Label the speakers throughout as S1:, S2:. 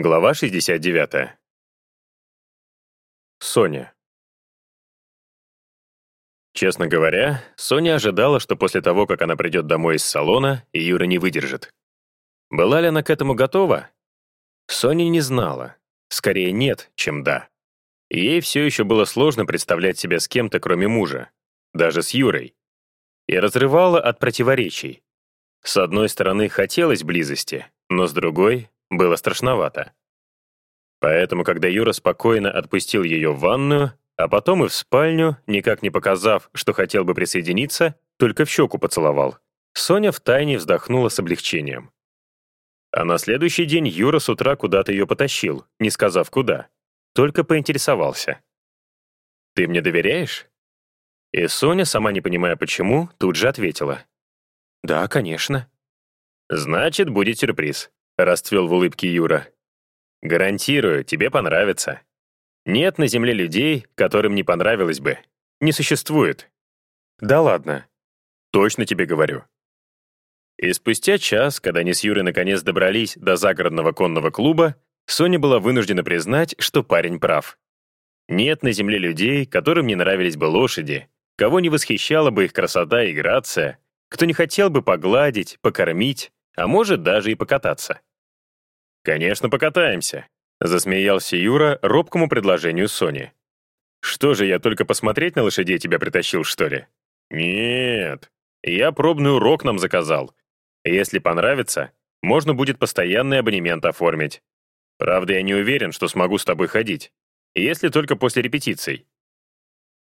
S1: Глава 69. Соня. Честно говоря, Соня ожидала, что после того, как она придет домой из салона, Юра не выдержит. Была ли она к этому готова? Соня не знала. Скорее нет, чем да. ей все еще было сложно представлять себя с кем-то, кроме мужа. Даже с Юрой. И разрывала от противоречий. С одной стороны, хотелось близости, но с другой — было страшновато. Поэтому, когда Юра спокойно отпустил ее в ванную, а потом и в спальню, никак не показав, что хотел бы присоединиться, только в щеку поцеловал, Соня втайне вздохнула с облегчением. А на следующий день Юра с утра куда-то ее потащил, не сказав куда. Только поинтересовался. «Ты мне доверяешь?» И Соня, сама не понимая почему, тут же ответила. «Да, конечно». «Значит, будет сюрприз», — расцвел в улыбке Юра. «Гарантирую, тебе понравится. Нет на Земле людей, которым не понравилось бы. Не существует». «Да ладно. Точно тебе говорю». И спустя час, когда они с Юрой наконец добрались до загородного конного клуба, Соня была вынуждена признать, что парень прав. Нет на Земле людей, которым не нравились бы лошади, кого не восхищала бы их красота и грация, кто не хотел бы погладить, покормить, а может даже и покататься. «Конечно, покатаемся», — засмеялся Юра робкому предложению Сони. «Что же, я только посмотреть на лошадей тебя притащил, что ли?» «Нет, я пробный урок нам заказал. Если понравится, можно будет постоянный абонемент оформить. Правда, я не уверен, что смогу с тобой ходить, если только после репетиций.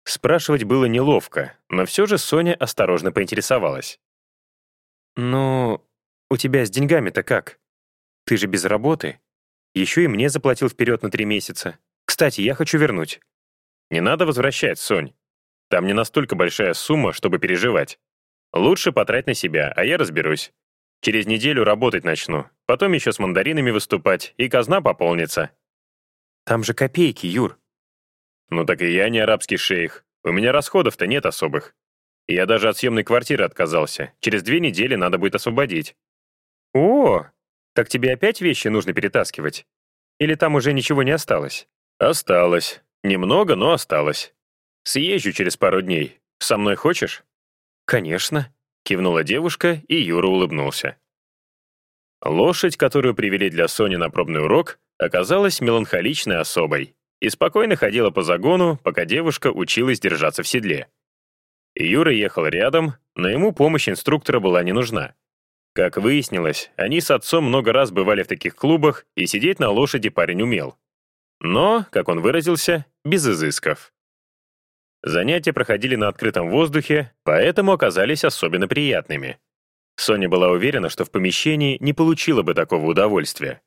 S1: Спрашивать было неловко, но все же Соня осторожно поинтересовалась. «Ну, у тебя с деньгами-то как? Ты же без работы. Еще и мне заплатил вперед на три месяца. Кстати, я хочу вернуть». «Не надо возвращать, Сонь. Там не настолько большая сумма, чтобы переживать. Лучше потрать на себя, а я разберусь. Через неделю работать начну, потом еще с мандаринами выступать, и казна пополнится». «Там же копейки, Юр», ну так и я не арабский шейх. У меня расходов-то нет особых. Я даже от съемной квартиры отказался. Через две недели надо будет освободить. О, так тебе опять вещи нужно перетаскивать? Или там уже ничего не осталось? Осталось. Немного, но осталось. Съезжу через пару дней. Со мной хочешь? Конечно, кивнула девушка, и Юра улыбнулся. Лошадь, которую привели для Сони на пробный урок, оказалась меланхоличной особой и спокойно ходила по загону, пока девушка училась держаться в седле. Юра ехал рядом, но ему помощь инструктора была не нужна. Как выяснилось, они с отцом много раз бывали в таких клубах, и сидеть на лошади парень умел. Но, как он выразился, без изысков. Занятия проходили на открытом воздухе, поэтому оказались особенно приятными. Соня была уверена, что в помещении не получила бы такого удовольствия.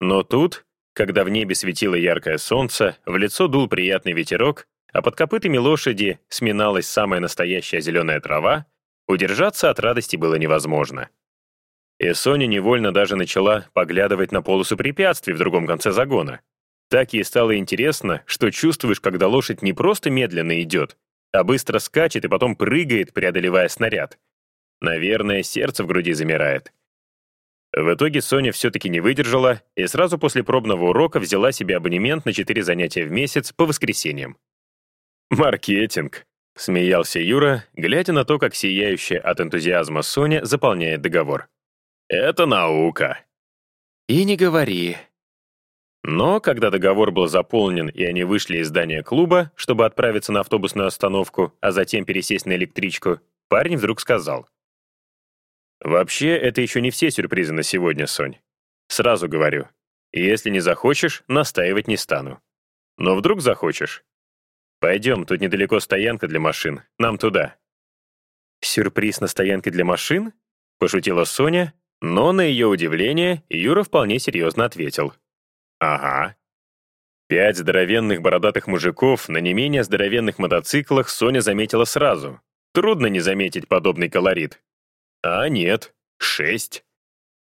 S1: Но тут когда в небе светило яркое солнце, в лицо дул приятный ветерок, а под копытами лошади сминалась самая настоящая зеленая трава, удержаться от радости было невозможно. И Соня невольно даже начала поглядывать на полосу препятствий в другом конце загона. Так ей стало интересно, что чувствуешь, когда лошадь не просто медленно идет, а быстро скачет и потом прыгает, преодолевая снаряд. Наверное, сердце в груди замирает. В итоге Соня все-таки не выдержала и сразу после пробного урока взяла себе абонемент на 4 занятия в месяц по воскресеньям. «Маркетинг», — смеялся Юра, глядя на то, как сияющая от энтузиазма Соня заполняет договор. «Это наука». «И не говори». Но когда договор был заполнен и они вышли из здания клуба, чтобы отправиться на автобусную остановку, а затем пересесть на электричку, парень вдруг сказал. Вообще, это еще не все сюрпризы на сегодня, Сонь. Сразу говорю, если не захочешь, настаивать не стану. Но вдруг захочешь? Пойдем, тут недалеко стоянка для машин, нам туда. Сюрприз на стоянке для машин? Пошутила Соня, но на ее удивление Юра вполне серьезно ответил. Ага. Пять здоровенных бородатых мужиков на не менее здоровенных мотоциклах Соня заметила сразу. Трудно не заметить подобный колорит. А нет, шесть.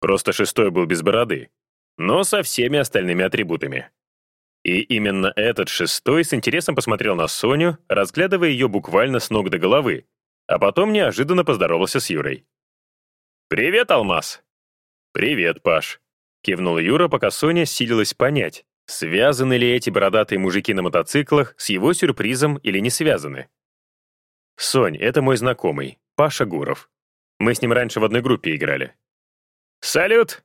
S1: Просто шестой был без бороды, но со всеми остальными атрибутами. И именно этот шестой с интересом посмотрел на Соню, разглядывая ее буквально с ног до головы, а потом неожиданно поздоровался с Юрой. «Привет, Алмаз!» «Привет, Паш!» — кивнул Юра, пока Соня силилась понять, связаны ли эти бородатые мужики на мотоциклах с его сюрпризом или не связаны. «Сонь, это мой знакомый, Паша Гуров. Мы с ним раньше в одной группе играли». «Салют!»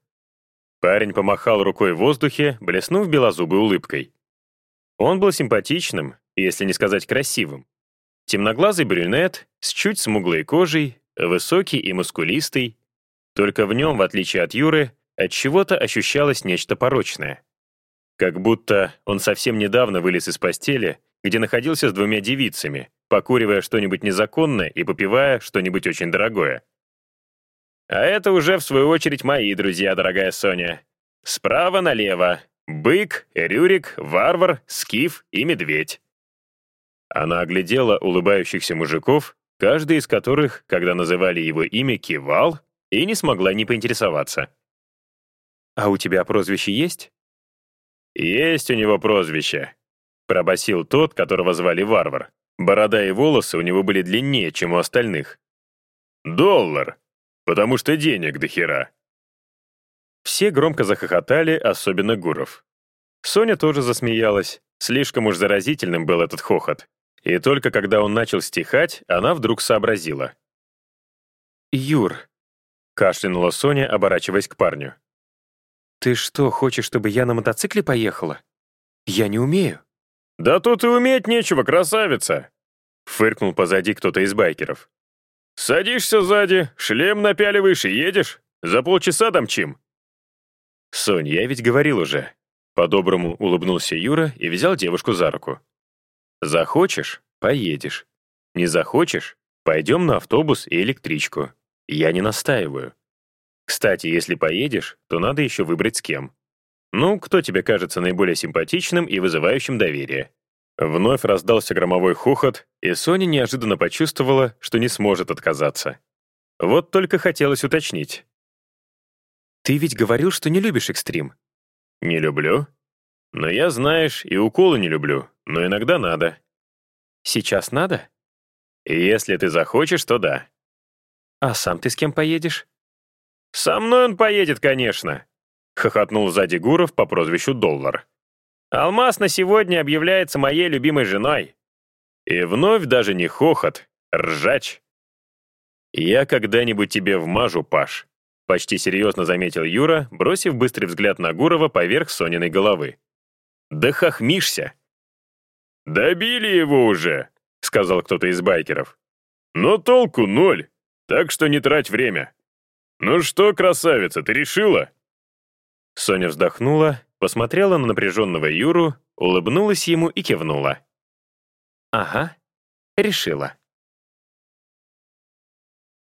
S1: Парень помахал рукой в воздухе, блеснув белозубой улыбкой. Он был симпатичным, если не сказать красивым. Темноглазый брюнет с чуть смуглой кожей, высокий и мускулистый. Только в нем, в отличие от Юры, от чего-то ощущалось нечто порочное. Как будто он совсем недавно вылез из постели, где находился с двумя девицами, покуривая что-нибудь незаконное и попивая что-нибудь очень дорогое. А это уже, в свою очередь, мои друзья, дорогая Соня. Справа налево — бык, рюрик, варвар, скиф и медведь. Она оглядела улыбающихся мужиков, каждый из которых, когда называли его имя, кивал и не смогла не поинтересоваться. «А у тебя прозвище есть?» «Есть у него прозвище», — пробасил тот, которого звали Варвар. Борода и волосы у него были длиннее, чем у остальных. «Доллар, потому что денег до хера». Все громко захохотали, особенно Гуров. Соня тоже засмеялась, слишком уж заразительным был этот хохот. И только когда он начал стихать, она вдруг сообразила. «Юр», — кашлянула Соня, оборачиваясь к парню. «Ты что, хочешь, чтобы я на мотоцикле поехала? Я не умею». «Да тут и уметь нечего, красавица!» — фыркнул позади кто-то из байкеров. «Садишься сзади, шлем напяливаешь и едешь. За полчаса домчим». «Сонь, я ведь говорил уже». По-доброму улыбнулся Юра и взял девушку за руку. «Захочешь — поедешь. Не захочешь — пойдем на автобус и электричку. Я не настаиваю. Кстати, если поедешь, то надо еще выбрать с кем. Ну, кто тебе кажется наиболее симпатичным и вызывающим доверие?» Вновь раздался громовой хохот, и Соня неожиданно почувствовала, что не сможет отказаться. Вот только хотелось уточнить. «Ты ведь говорил, что не любишь экстрим?» «Не люблю. Но я, знаешь, и уколы не люблю, но иногда надо». «Сейчас надо?» «Если ты захочешь, то да». «А сам ты с кем поедешь?» «Со мной он поедет, конечно», — хохотнул сзади Гуров по прозвищу Доллар. «Алмаз на сегодня объявляется моей любимой женой». И вновь даже не хохот, ржач. «Я когда-нибудь тебе вмажу, Паш», — почти серьезно заметил Юра, бросив быстрый взгляд на Гурова поверх Сониной головы. «Да хохмишься!» «Добили его уже», — сказал кто-то из байкеров. «Но толку ноль, так что не трать время. «Ну что, красавица, ты решила?» Соня вздохнула, посмотрела на напряженного Юру, улыбнулась ему и кивнула. «Ага, решила».